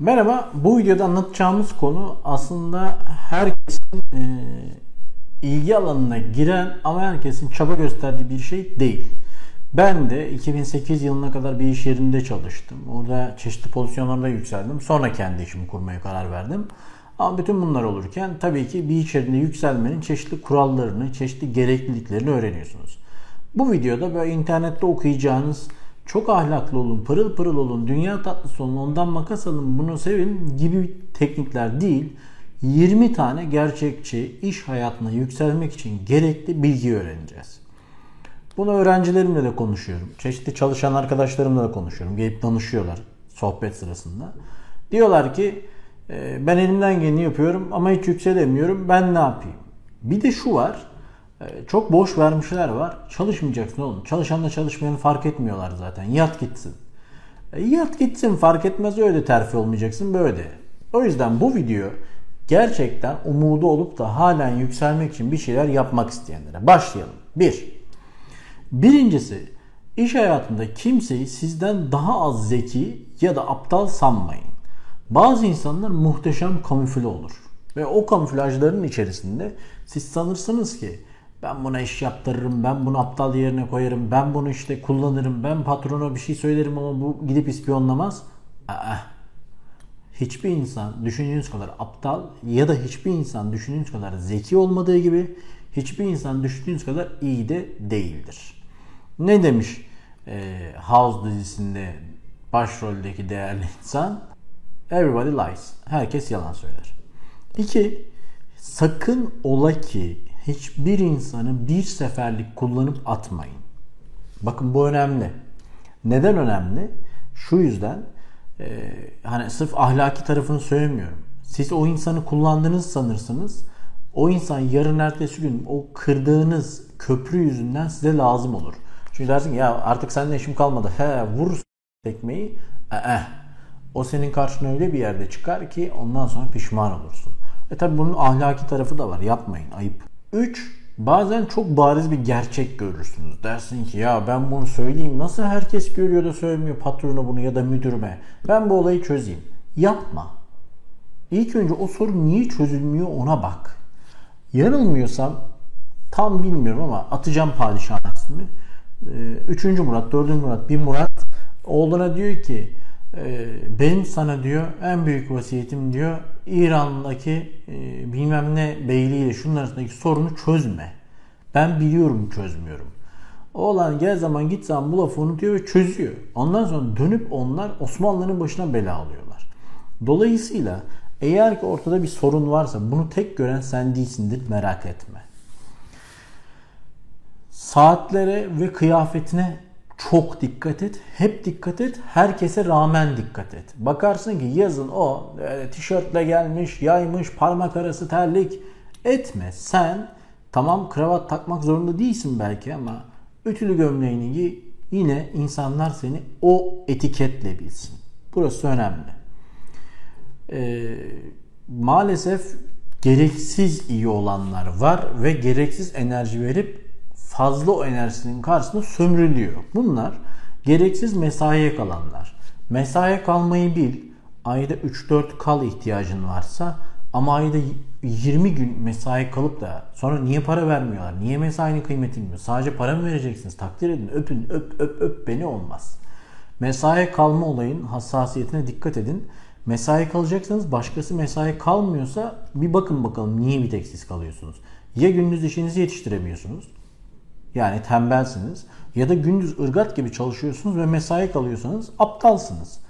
Merhaba, bu videoda anlatacağımız konu aslında herkesin e, ilgi alanına giren ama herkesin çaba gösterdiği bir şey değil. Ben de 2008 yılına kadar bir iş yerinde çalıştım. Orada çeşitli pozisyonlarda yükseldim. Sonra kendi işimi kurmaya karar verdim. Ama bütün bunlar olurken tabii ki bir iş yerinde yükselmenin çeşitli kurallarını, çeşitli gerekliliklerini öğreniyorsunuz. Bu videoda böyle internette okuyacağınız çok ahlaklı olun, pırıl pırıl olun, dünya tatlısı olun, ondan makas alın, bunu sevin gibi teknikler değil. 20 tane gerçekçi iş hayatına yükselmek için gerekli bilgi öğreneceğiz. Bunu öğrencilerimle de konuşuyorum. Çeşitli çalışan arkadaşlarımla da konuşuyorum. Gelip danışıyorlar sohbet sırasında. Diyorlar ki ben elimden geleni yapıyorum ama hiç yükselemiyorum. Ben ne yapayım? Bir de şu var. Ee, çok boş vermişler var. Çalışmayacaksın oğlum. Çalışanla çalışmayanı fark etmiyorlar zaten. Yat gitsin. E, yat gitsin fark etmez öyle terfi olmayacaksın böyle. O yüzden bu video gerçekten umudu olup da halen yükselmek için bir şeyler yapmak isteyenlere. Başlayalım. 1. Birincisi iş hayatında kimseyi sizden daha az zeki ya da aptal sanmayın. Bazı insanlar muhteşem kamufle olur. Ve o kamuflajların içerisinde siz sanırsınız ki ben buna iş yaptırırım, ben bunu aptal yerine koyarım, ben bunu işte kullanırım, ben patrona bir şey söylerim ama bu gidip ispiyonlamaz. Aa, hiçbir insan düşündüğünüz kadar aptal ya da hiçbir insan düşündüğünüz kadar zeki olmadığı gibi hiçbir insan düşündüğünüz kadar iyi de değildir. Ne demiş e, House dizisinde başroldeki değerli insan? Everybody lies. Herkes yalan söyler. İki, sakın ola ki hiçbir insanı bir seferlik kullanıp atmayın. Bakın bu önemli. Neden önemli? Şu yüzden e, hani sırf ahlaki tarafını söylemiyorum. Siz o insanı kullandınız sanırsınız. O insan yarın ertesi gün o kırdığınız köprü yüzünden size lazım olur. Çünkü dersin ki ya artık seninle işim kalmadı. He vur tekmeyi. Ee, o senin karşına öyle bir yerde çıkar ki ondan sonra pişman olursun. E tabi bunun ahlaki tarafı da var. Yapmayın. Ayıp. 3. Bazen çok bariz bir gerçek görürsünüz. Dersin ki ya ben bunu söyleyeyim. Nasıl herkes görüyor da söylemiyor patrona bunu ya da müdürüme. Ben bu olayı çözeyim. Yapma. İlk önce o soru niye çözülmüyor ona bak. Yanılmıyorsam tam bilmiyorum ama atacağım padişahın ismi. Ee, üçüncü Murat, dördüncü Murat, bir Murat oğluna diyor ki ee, benim sana diyor en büyük vasiyetim diyor İran'daki e, bilmem ne beyliğiyle şunun arasındaki sorunu çözme. Ben biliyorum çözmüyorum. Oğlan gel zaman git zaman bu lafı unutuyor ve çözüyor. Ondan sonra dönüp onlar Osmanlı'nın başına bela alıyorlar. Dolayısıyla eğer ki ortada bir sorun varsa bunu tek gören sen değilsindir merak etme. Saatlere ve kıyafetine çok dikkat et. Hep dikkat et. Herkese rağmen dikkat et. Bakarsın ki yazın o e, tişörtle gelmiş, yaymış, parmak arası terlik etme. Sen tamam kravat takmak zorunda değilsin belki ama ütülü gömleğini giy. Yine insanlar seni o etiketle bilsin. Burası önemli. Ee, maalesef gereksiz iyi olanlar var ve gereksiz enerji verip fazla o enerjisinin karşısında sömürülüyor. Bunlar gereksiz mesaiye kalanlar. Mesaiye kalmayı bil. Ayda 3-4 kal ihtiyacın varsa ama ayda 20 gün mesai kalıp da sonra niye para vermiyorlar? Niye mesainin kıymetini bilmiyor? Sadece para mı vereceksiniz? Takdir edin. Öpün. Öp öp öp beni olmaz. Mesaiye kalma olayın hassasiyetine dikkat edin. Mesai kalacaksanız başkası mesai kalmıyorsa bir bakın bakalım niye bir tek siz kalıyorsunuz. Ya gündüz işinizi yetiştiremiyorsunuz yani tembelsiniz ya da gündüz ırgat gibi çalışıyorsunuz ve mesai kalıyorsanız aptalsınız.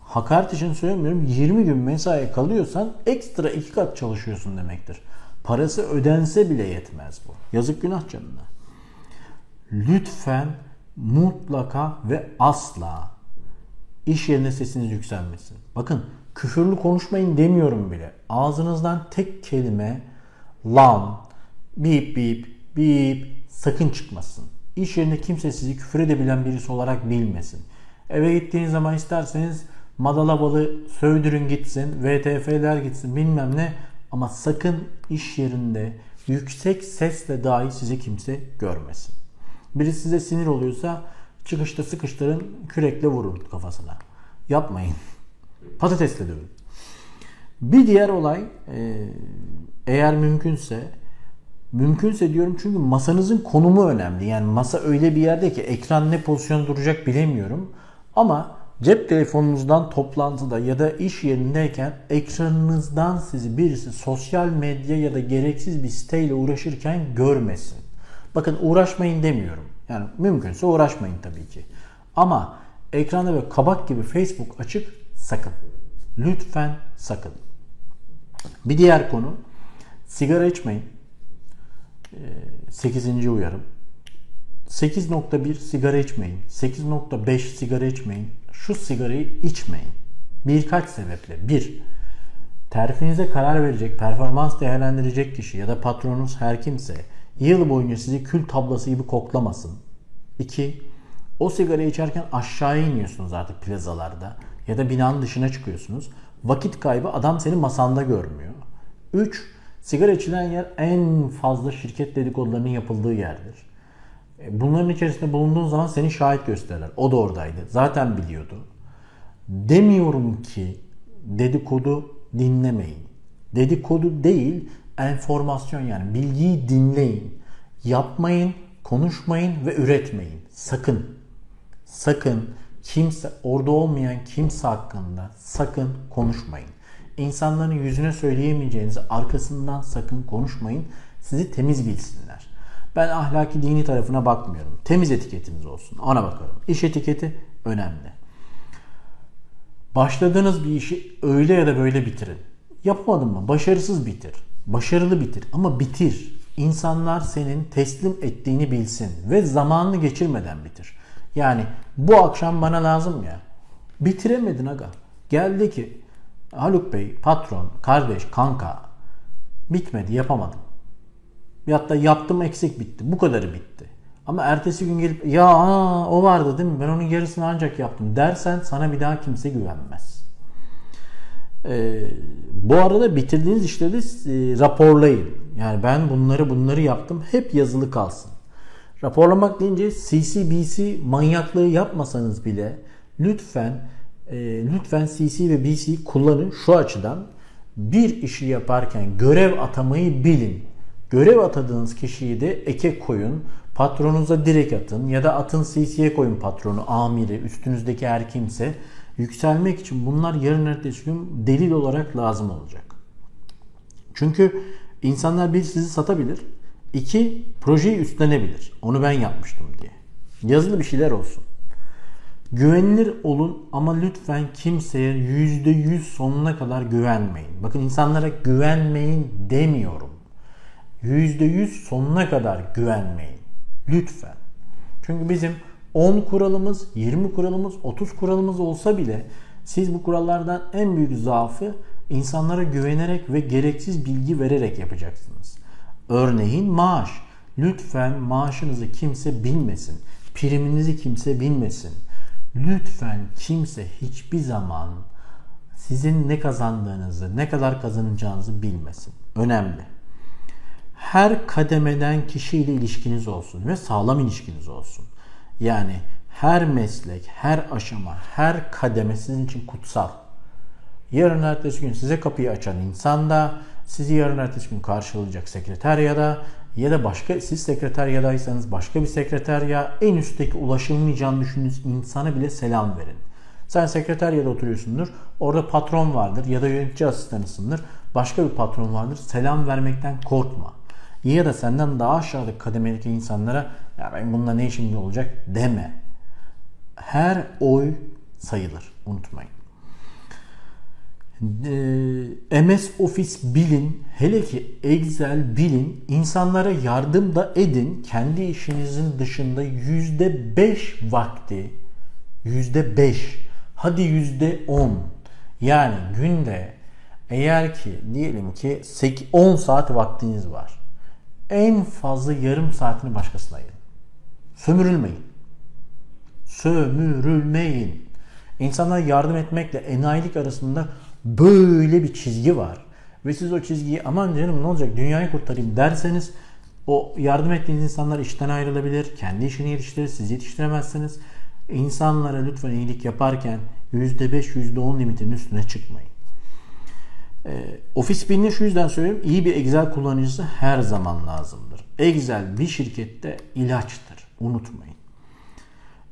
Hakaret için söylemiyorum 20 gün mesai kalıyorsan ekstra iki kat çalışıyorsun demektir. Parası ödense bile yetmez bu. Yazık günah canına. Lütfen mutlaka ve asla iş yerine sesiniz yükselmesin. Bakın küfürlü konuşmayın demiyorum bile. Ağzınızdan tek kelime lan, bip bip, bip, sakın çıkmasın. İş yerinde kimse sizi küfür edebilen birisi olarak bilmesin. Eve gittiğiniz zaman isterseniz madalabalı sövdürün gitsin, VTF'ler gitsin bilmem ne ama sakın iş yerinde yüksek sesle dahi sizi kimse görmesin. Biri size sinir oluyorsa çıkışta sıkıştırın, kürekle vurun kafasına. Yapmayın. Patatesle dövün. Bir diğer olay e, eğer mümkünse mümkünse diyorum çünkü masanızın konumu önemli. Yani masa öyle bir yerde ki ekran ne pozisyon duracak bilemiyorum. Ama cep telefonunuzdan toplantıda ya da iş yerindeyken ekranınızdan sizi birisi sosyal medya ya da gereksiz bir siteyle uğraşırken görmesin. Bakın uğraşmayın demiyorum. Yani mümkünse uğraşmayın tabii ki. Ama ekranda böyle kabak gibi Facebook açık sakın. Lütfen sakın. Bir diğer konu sigara içmeyin. 8. Ee, uyarım. 8.1 sigara içmeyin. 8.5 sigara içmeyin. Şu sigarayı içmeyin. Birkaç sebeple. Bir, terfinize karar verecek, performans değerlendirecek kişi ya da patronunuz her kimse yıl boyunca sizi kül tablası gibi koklamasın. 2. O sigara içerken aşağıya iniyorsunuz artık plazalarda ya da binanın dışına çıkıyorsunuz. Vakit kaybı adam seni masanda görmüyor. 3. Sigara içilen yer en fazla şirket dedikodularının yapıldığı yerdir. E, bunların içerisinde bulunduğun zaman seni şahit gösterirler. O da oradaydı. Zaten biliyordu. Demiyorum ki dedikodu dinlemeyin. Dedikodu değil, enformasyon yani bilgiyi dinleyin. Yapmayın, konuşmayın ve üretmeyin. Sakın. Sakın kimse orada olmayan kimse hakkında sakın konuşmayın. İnsanların yüzüne söyleyemeyeceğinizi arkasından sakın konuşmayın. Sizi temiz bilsinler. Ben ahlaki dini tarafına bakmıyorum. Temiz etiketimiz olsun. Ona bakarım. İş etiketi önemli. Başladığınız bir işi öyle ya da böyle bitirin. Yapamadın mı? Başarısız bitir. Başarılı bitir ama bitir. İnsanlar senin teslim ettiğini bilsin ve zamanını geçirmeden bitir. Yani bu akşam bana lazım ya. Bitiremedin aga. Geldi ki Haluk Bey, patron, kardeş, kanka bitmedi yapamadım. Ya yaptım eksik bitti. Bu kadarı bitti. Ama ertesi gün gelip ya aa, o vardı değil mi ben onun yarısını ancak yaptım dersen sana bir daha kimse güvenmez. Ee, bu arada bitirdiğiniz işleri e, raporlayın. Yani ben bunları bunları yaptım hep yazılı kalsın. Raporlamak deyince CC, manyaklığı yapmasanız bile lütfen e, lütfen CC ve BC kullanın şu açıdan. Bir işi yaparken görev atamayı bilin. Görev atadığınız kişiyi de eke koyun. Patronunuza direkt atın ya da atın CC'ye koyun patronu, amiri, üstünüzdeki her kimse. Yükselmek için bunlar yarın ertesi gün delil olarak lazım olacak. Çünkü insanlar bir sizi satabilir İki, projeyi üstlenebilir. Onu ben yapmıştım diye. Yazılı bir şeyler olsun. Güvenilir olun ama lütfen kimseye yüzde yüz sonuna kadar güvenmeyin. Bakın insanlara güvenmeyin demiyorum. Yüzde yüz sonuna kadar güvenmeyin. Lütfen. Çünkü bizim 10 kuralımız, 20 kuralımız, 30 kuralımız olsa bile siz bu kurallardan en büyük zaafı insanlara güvenerek ve gereksiz bilgi vererek yapacaksınız. Örneğin maaş. Lütfen maaşınızı kimse bilmesin. Priminizi kimse bilmesin. Lütfen kimse hiçbir zaman sizin ne kazandığınızı, ne kadar kazanacağınızı bilmesin. Önemli. Her kademeden kişiyle ilişkiniz olsun ve sağlam ilişkiniz olsun. Yani her meslek, her aşama, her kademe sizin için kutsal. Yarın ertesi gün size kapıyı açan insan da sizi yarın ertesi gün karşılayacak sekreteryada ya da başka siz sekreteryadaysanız başka bir sekreterya en üstteki ulaşılmayacağını düşündüğünüz insana bile selam verin. Sen sekreteryada oturuyorsundur. Orada patron vardır ya da yönetici asistanısındır. Başka bir patron vardır. Selam vermekten korkma. Ya da senden daha aşağıdaki kademedeki insanlara ya ben bununla ne işim olacak deme. Her oy sayılır. Unutmayın. Ee, MS Office bilin, hele ki Excel bilin, insanlara yardım da edin. Kendi işinizin dışında %5 vakti, %5, hadi %10 yani günde eğer ki diyelim ki 10 saat vaktiniz var. En fazla yarım saatini başkasına ayırın. Sömürülmeyin. Sömürülmeyin. İnsanlara yardım etmekle enayilik arasında böyle bir çizgi var. Ve siz o çizgiyi aman canım ne olacak dünyayı kurtarayım derseniz o yardım ettiğiniz insanlar işten ayrılabilir. Kendi işini yetiştirir. Siz yetiştiremezsiniz. İnsanlara lütfen iyilik yaparken %5, %10 limitinin üstüne çıkmayın. E, Office Bill'ini şu yüzden söylüyorum. İyi bir Excel kullanıcısı her zaman lazımdır. Excel bir şirkette ilaçtır. Unutmayın.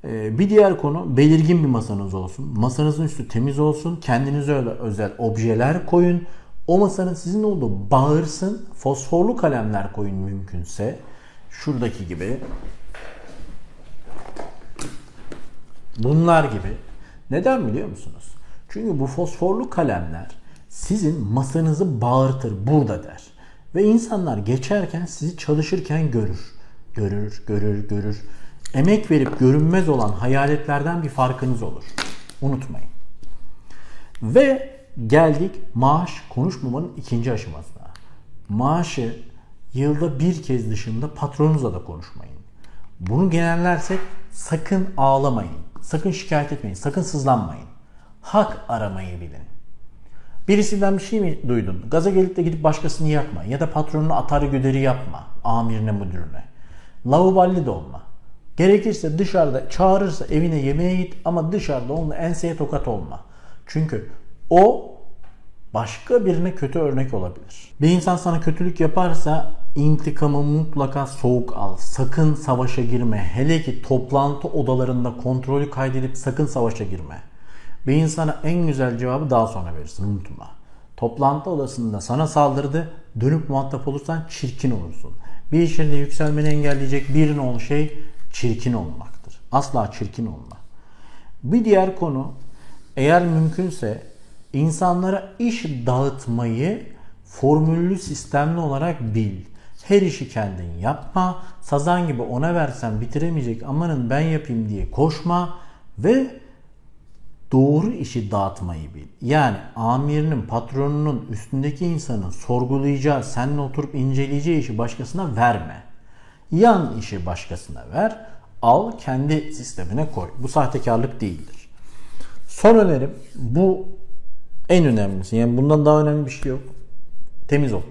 E, bir diğer konu belirgin bir masanız olsun. Masanızın üstü temiz olsun. Kendinize özel objeler koyun. O masanın sizin olduğu bağırsın. Fosforlu kalemler koyun mümkünse. Şuradaki gibi. Bunlar gibi. Neden biliyor musunuz? Çünkü bu fosforlu kalemler sizin masanızı bağırtır burada der. Ve insanlar geçerken sizi çalışırken görür. Görür, görür, görür. Emek verip görünmez olan hayaletlerden bir farkınız olur. Unutmayın. Ve geldik maaş konuşmamanın ikinci aşamasına. Maaşı yılda bir kez dışında patronunuzla da konuşmayın. Bunu genellersek sakın ağlamayın. Sakın şikayet etmeyin. Sakın sızlanmayın. Hak aramayı bilin. Birisinden bir şey mi duydun? Gaza gelip de gidip başkasını yakma. Ya da patronunu atar güderi yapma. Amirine, müdürüne. Lavuballi de olma. Gerekirse dışarıda çağırırsa evine yemeğe git ama dışarıda onunla enseye tokat olma. Çünkü o başka birine kötü örnek olabilir. Bir insan sana kötülük yaparsa intikamı mutlaka soğuk al. Sakın savaşa girme. Hele ki toplantı odalarında kontrolü kaydedip sakın savaşa girme. Bir insana en güzel cevabı daha sonra verirsin unutma. Toplantı odasında sana saldırdı, dönüp muhatap olursan çirkin olursun. Bir işinde yükselmeni engelleyecek bir nol şey çirkin olmaktır. Asla çirkin olma. Bir diğer konu eğer mümkünse insanlara iş dağıtmayı formüllü sistemli olarak bil. Her işi kendin yapma. Sazan gibi ona versen bitiremeyecek amanın ben yapayım diye koşma ve doğru işi dağıtmayı bil. Yani amirinin, patronunun, üstündeki insanın sorgulayacağı, seninle oturup inceleyeceği işi başkasına verme. Yan işi başkasına ver, al kendi sistemine koy. Bu sahtekarlık değildir. Son önerim bu en önemlisi. Yani bundan daha önemli bir şey yok. Temiz ol.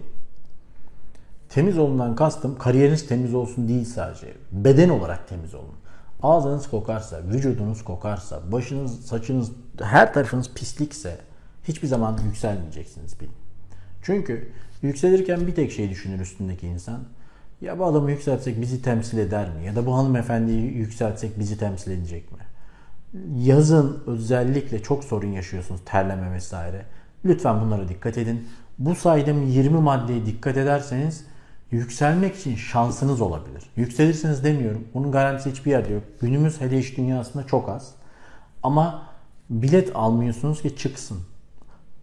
Temiz olundan kastım kariyeriniz temiz olsun değil sadece. Beden olarak temiz olun. Ağzınız kokarsa, vücudunuz kokarsa, başınız, saçınız, her tarafınız pislikse hiçbir zaman yükselmeyeceksiniz bilin. Çünkü yükselirken bir tek şey düşünür üstündeki insan. Ya bu adamı yükseltsek bizi temsil eder mi? Ya da bu hanımefendiyi yükseltsek bizi temsil edecek mi? Yazın özellikle çok sorun yaşıyorsunuz terleme vesaire. Lütfen bunlara dikkat edin. Bu saydığım 20 maddeye dikkat ederseniz yükselmek için şansınız olabilir. Yükselirsiniz demiyorum. Bunun garantisi hiçbir yerde yok. Günümüz hele iş dünyasında çok az. Ama bilet almıyorsunuz ki çıksın.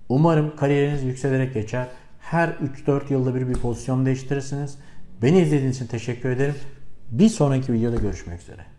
Umarım kariyeriniz yükselerek geçer. Her 3-4 yılda bir bir pozisyon değiştirirsiniz. Beni izlediğiniz için teşekkür ederim. Bir sonraki videoda görüşmek üzere.